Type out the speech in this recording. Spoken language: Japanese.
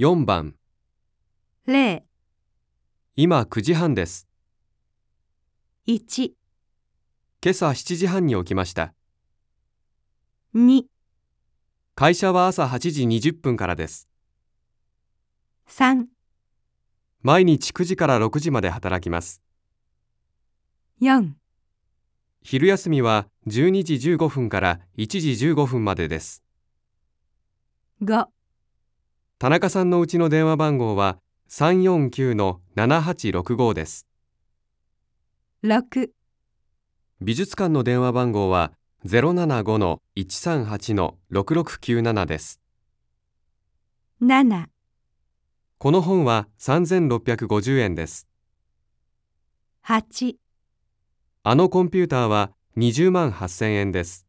4番。0、今9時半です。1、今朝7時半に起きました。2、会社は朝8時20分からです。3、毎日9時から6時まで働きます。4昼休みは12時15分から1時15分までです。5田中さんのうちの電話番号は349-7865です。6美術館の電話番号は075-138-6697です。7この本は3650円です。8あのコンピューターは20万8000円です